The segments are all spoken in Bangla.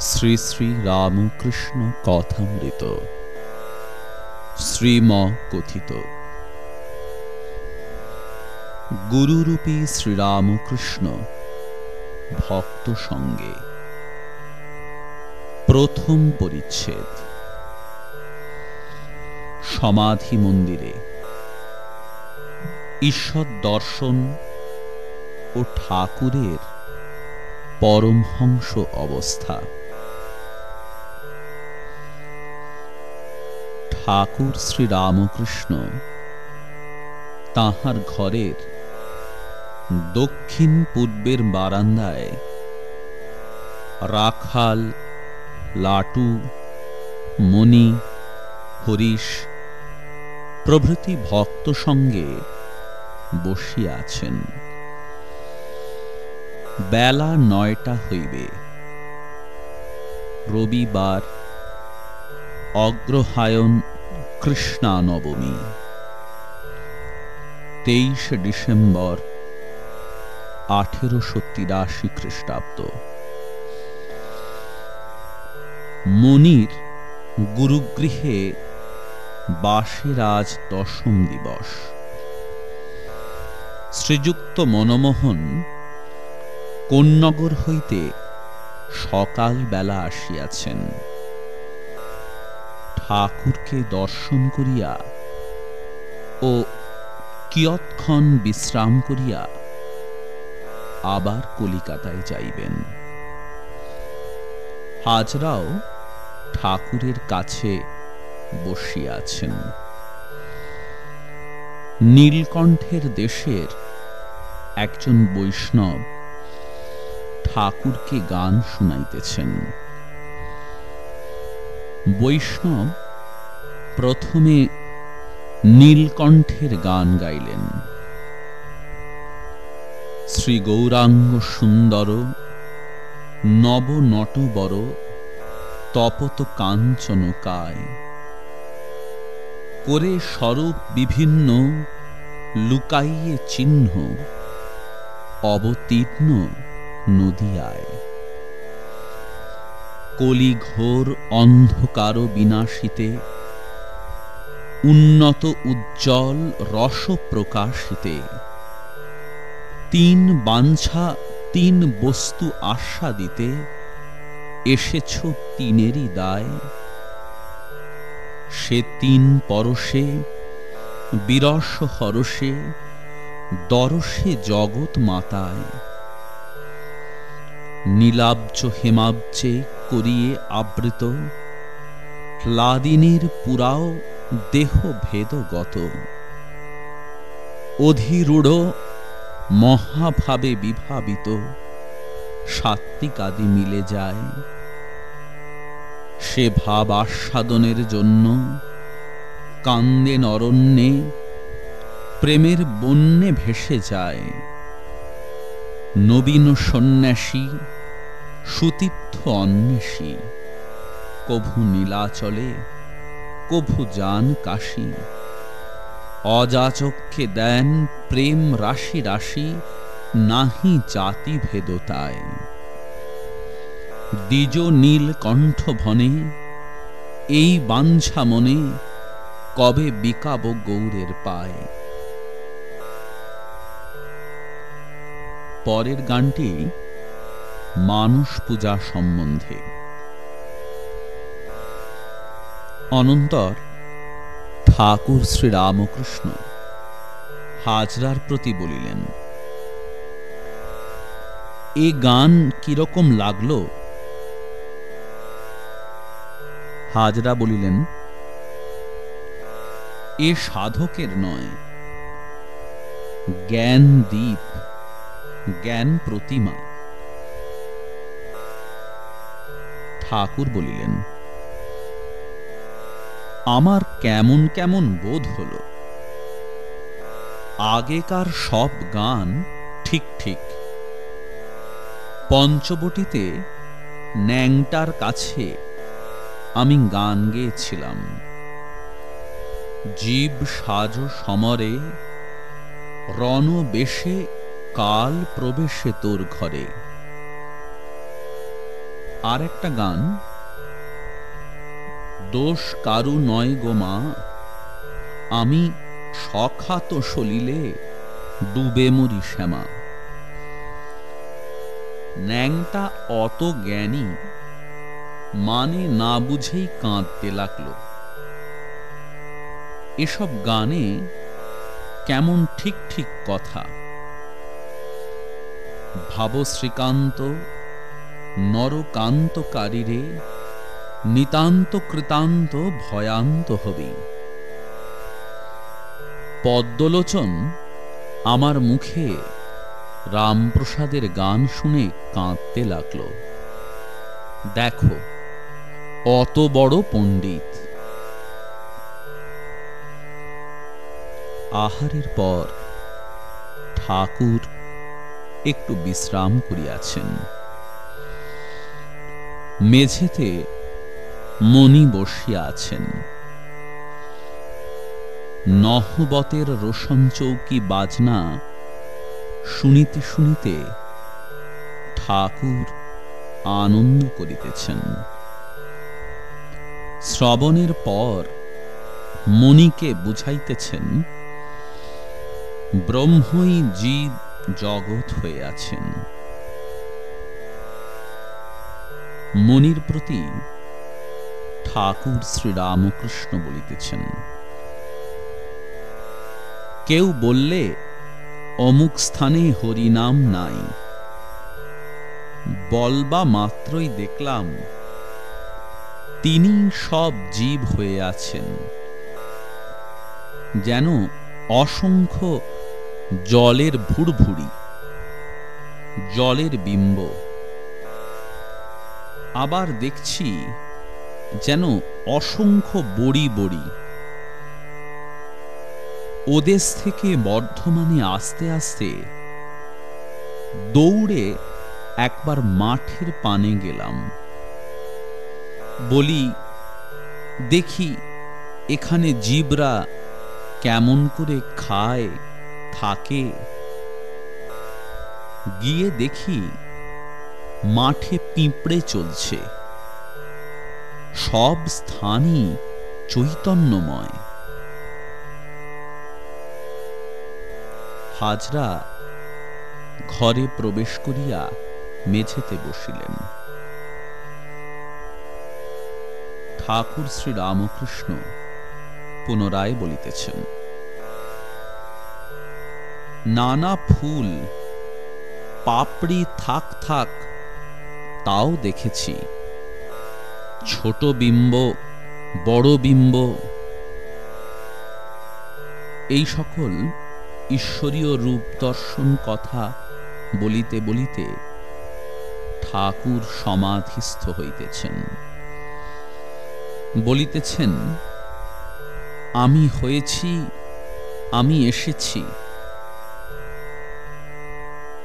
শ্রী শ্রী রামকৃষ্ণ কথামৃত। শ্রীম কথিত গুরুরূপী শ্রীরামকৃষ্ণ ভক্ত সঙ্গে। প্রথম পরিচ্ছেদ। সমাধি মন্দিরে। ঈশ্বর দর্শন ও ঠাকুরের পরমহংস অবস্থা। ঠাকুর শ্রী রামকৃষ্ণ তাহার ঘরের দক্ষিণ পূর্বের বারান্দায় রাখাল, লাটু, মণি, হরিশ প্রভৃতি ভক্ত সঙ্গে বসিয়া আছেন। বেলা নয়টা হইবে। রবিবার অগ্রহায়ণ কৃষ্ণা নবমী। তেইশে ডিসেম্বর আঠেরোশো তিরাশি খ্রিস্টাব্দ। মনির গুরুগৃহে বাসের আজ দশম দিবস। শ্রীযুক্ত মনমোহন কোন্নগর হইতে সকাল বেলা আসিয়াছেন। ঠাকুরকে দর্শন করিয়া ও কিয়ৎক্ষণ বিশ্রাম করিয়া আবার কলিকাতায় যাইবেন। হাজরাও ঠাকুরের কাছে বসিয়াছেন। নীলকণ্ঠের দেশের একজন বৈষ্ণব ঠাকুরকে গান শুনাইতেছেন। বৈষ্ণব প্রথমে নীলকণ্ঠের গান গাইলেন। শ্রী গৌরাঙ্গ সুন্দর, নব নটবর, তপত কাঞ্চন কায়। করে স্বরূপ বিভিন্ন, লুকাইয়ে চিহ্ন, অবতীর্ণ নদিয়ায়। কলি ঘোর অন্ধকার বিনাশিতে, উন্নত উজ্জ্বল রস প্রকাশিতে। তিন বাঞ্ছা, তিন বস্তু আস্বাদিতে, এসেছ তিনেরই দায়। সে তিন পরশে, বিরস হরসে দরসে জগৎ মাতায়। নীলাব্জ হেমাব্জে করিয়ে আবৃত। লাদিনীর পুরাও দেহ ভেদগত অধিরূঢ় মহাভাবে বিভাবিত। সাত্বিক আদি মিলে যায়। সে ভাব আস্বাদনের জন্য কান্দে নরণ্যে, প্রেমের বন্যে ভেসে যায়। নবীন সন্ন্যাসী সুতীর্থ অন্বেষী। কভু নীলাচলে, কভু যান কাশী। অযাচককে দেন প্রেম রাশি রাশি, নাহি জাতি ভেদতায়। দ্বিজ নীল কণ্ঠ ভনে, এই বাঞ্ছা মনে, কবে বিকাব গৌরের পায়। পরের গানটি মানুষ পূজা সম্বন্ধে। অনন্তর ঠাকুর শ্রী রামকৃষ্ণ হাজরার প্রতি বলিলেন, এ গান কীরকম লাগল? হাজরা বলিলেন, এ সাধকের নয় জ্ঞান দ্বীপ জ্ঞান প্রতিমা ঠাকুর বলিলেন, আমার কেমন কেমন বোধ হল, আগেকার সব গান ঠিক ঠিক। পঞ্চবটিতে ন্যাংটার কাছে আমি গান গেয়েছিলাম। জীব সাজ সমরে, রণ বেশে কাল প্রবেশে তোর ঘরে। আর একটা গান। দোষ কারু নয় গো মা, আমি সখাত সলিলে ডুবে মরি শ্যামা। ন্যাংটা অত জ্ঞানী মানে না বুঝেই কাঁদতে লাগল। এসব গানে কেমন ঠিক ঠিক কথা। ভাব শ্রীকান্ত নরকান্তকারীরে নিতান্ত কৃতান্ত ভয়ান্ত হবে। পদ্মলোচন আমার মুখে রামপ্রসাদের গান শুনে কাঁদতে লাগল। দেখো, অত বড় পণ্ডিত। আহারের পর ঠাকুর একটু বিশ্রাম করিয়াছেন। মেঝেতে মণি বসিয়া আছেন। নহবতের রোশন চৌকি বাজনা শুনিতে শুনিতে ঠাকুর আনন্দ করিতেছেন। শ্রবণের পর মণিকে বুঝাইতেছেন, ব্রহ্মই জীব জগৎ হয়ে আছেন। মনির প্রতি ঠাকুর শ্রীরামকৃষ্ণ বলিতেছেন, কেউ বললে অমুক স্থানে হরিনাম নাই। বলবা মাত্রই দেখলাম তিনি সব জীব হয়ে আছেন। যেন অসংখ্য জলের ভুড়ভুড়ি, জলের বিম্ব আবার দেখছি যেন অসংখ্য বড়ি বড়ি। ওদেশ থেকে বর্ধমানে আসতে আসতে দৌড়ে একবার মাঠের পানে গেলাম। বলি, দেখি, এখানে জীবরা কেমন করে খায়, থাকে। গিয়ে দেখি মাঠে পিঁপড়ে চলছে। সব স্থানই চৈতন্যময়। হাজরা ঘরে প্রবেশ করিয়া মেঝেতে বসিলেন। ঠাকুর শ্রী রামকৃষ্ণ পুনরায় বলিতেছেন, নানা ফুল, পাপড়ি থাক থাক তাও দেখেছি। ছোট বিম্ব, বড় বিম্ব। এই সকল ঈশ্বরীয় রূপ দর্শন কথা বলিতে বলিতে ঠাকুর সমাধিস্থ হইতেছেন। বলিতেছেন, আমি হয়েছি, আমি এসেছি।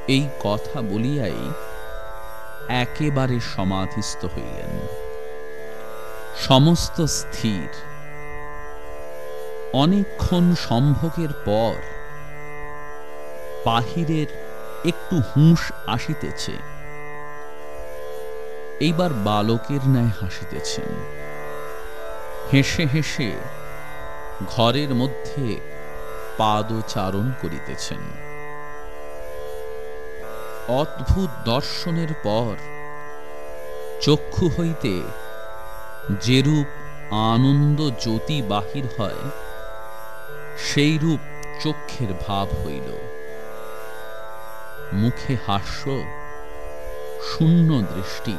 এই কথা বলিয়াই একেবারে সমাধিস্থ হইলেন। সমস্ত স্থির। অনেকক্ষণ সম্ভোগের পর বাহিরের একটু হুঁশ আসিতেছে। এইবার বালকের ন্যায় হাসিতেছেন। হেসে হেসে ঘরের মধ্যে পাদচারণ করিতেছেন। অদ্ভুত দর্শনের পর চক্ষু হইতে যেরূপ আনন্দ জ্যোতি বাহির হয় সেই রূপ চক্ষের ভাব হইল। মুখে হাস্য, শূন্য দৃষ্টি।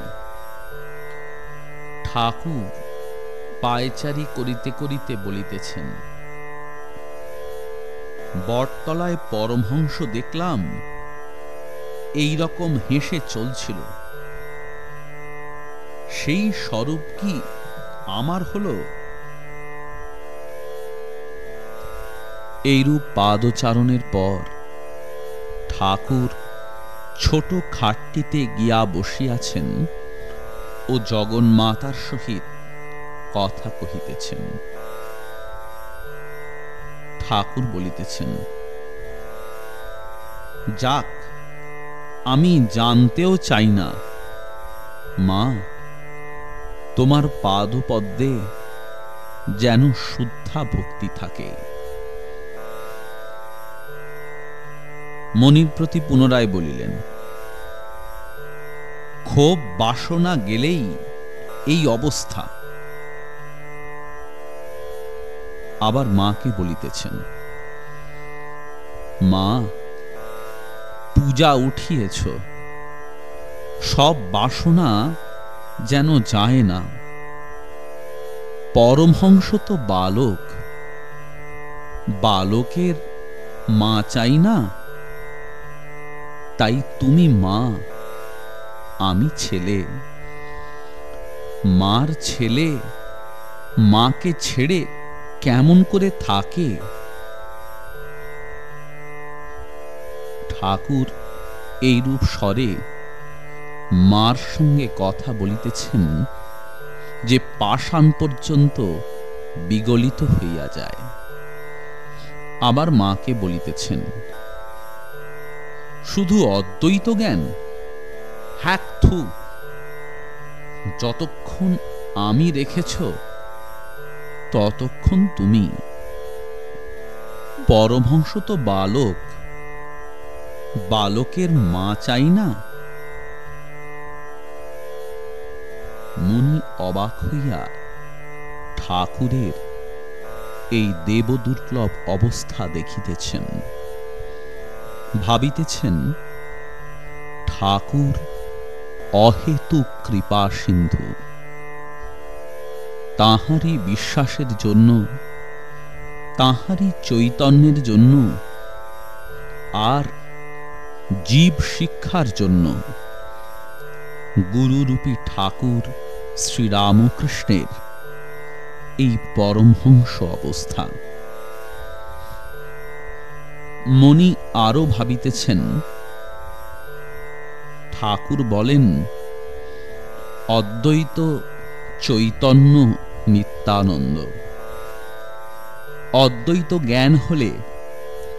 ঠাকুর পায়চারি করিতে করিতে বলিতেছেন, বটতলায় পরমহংস দেখলাম এই রকম হেসে চলছিল। সেই স্বরূপ কি আমার হলো? এইরূপ পাদচারণের পর ঠাকুর ছোট খাটটিতে গিয়া বসিয়াছেন ও জগন্মাতার সহিত কথা কহিতেছেন। ঠাকুর বলিতেছেন, যাক আমি জানতেও চাই না। মা, তোমার পাদপদ্মে যেন শুদ্ধা ভক্তি থাকে। মনির প্রতি পুনরায় বলিলেন, ক্ষোভ বাসনা গেলেই এই অবস্থা। আবার মাকে বলিতেছেন, মা পূজা উঠিয়েছ। সব বাসনা যেন যায় না। পরমহংস তো বালক। বালকের মা চাই না? তাই তুমি মা, আমি ছেলে। মার ছেলে, মাকে ছেড়ে কেমন করে থাকে? ঠাকুর এইরূপ স্বরে মার সঙ্গে কথা বলিতেছেন যে পাষাণ পর্যন্ত বিগলিত হইয়া যায়। আবার মাকে বলিতেছেন, শুধু অদ্বৈত জ্ঞান? হ্যাক থু! যতক্ষণ আমি রেখেছ, ততক্ষণ তুমি পরমহংস তো বালক। বালকের মা চাই না? মুনি অবাক হইয়া ঠাকুরের এই দেবদুর্লভ অবস্থা দেখিতেছেন। ভাবিতেছেন, ঠাকুর অহেতুক কৃপা সিন্ধু তাহারই বিশ্বাসের জন্য, তাহারই চৈতন্যের জন্য আর জীব শিক্ষার জন্য। গুরুরূপী ঠাকুর শ্রীরামকৃষ্ণের এই পরমহংস অবস্থা। মনি আরও ভাবিতেছেন, ঠাকুর বলেন, অদ্বৈত চৈতন্য নিত্যানন্দ। অদ্বৈত জ্ঞান হলে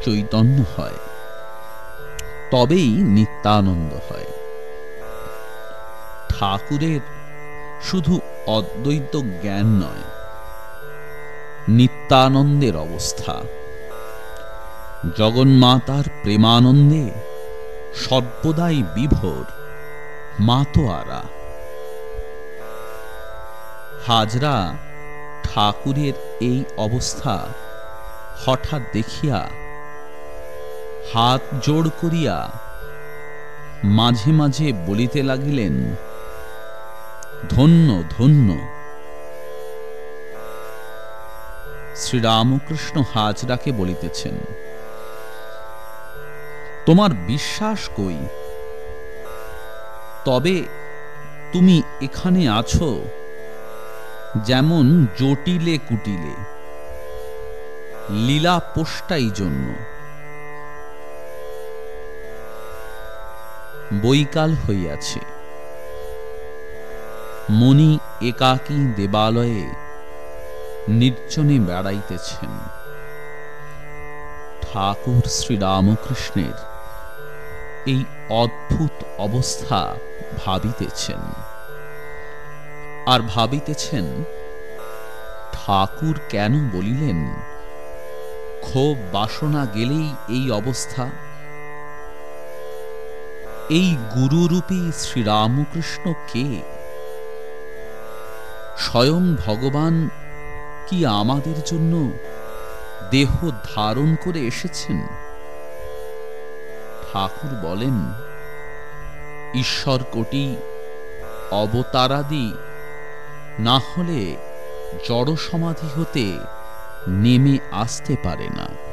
চৈতন্য হয়। তবেই নিত্যানন্দ হয়। ঠাকুরের শুধু অদ্বৈত জ্ঞান নয়, নিত্যানন্দের অবস্থা। জগন্মাতার প্রেমানন্দে সর্বদাই বিভোর মাতোয়ারা। হাজরা ঠাকুরের এই অবস্থা হঠাৎ দেখিয়া হাত জোড় করিয়া মাঝে মাঝে বলিতে লাগিলেন, ধন্য ধন্য। শ্রীরামকৃষ্ণ হাজরাকে বলিতেছেন, তোমার বিশ্বাস কই? তবে তুমি এখানে আছো যেমন জটিলে কুটিলে লীলা পোষ্টাই জন্য। বৈকাল হইয়াছে। মণি একাকী দেবালয়ে নির্জনে বেড়াইতেছেন। ঠাকুর শ্রীরামকৃষ্ণের এই অদ্ভুত অবস্থা ভাবিতেছেন। আর ভাবিতেছেন, ঠাকুর কেন বলিলেন, ক্ষোভ বাসনা গেলেই এই অবস্থা? এই গুরুরূপী শ্রীরামকৃষ্ণ কে? স্বয়ং ভগবান কি আমাদের জন্য দেহ ধারণ করে এসেছেন? ঠাকুর বলেন ঈশ্বর কোটি অবতারাদি না হলে জড় সমাধি হতে নেমে আসতে পারে না।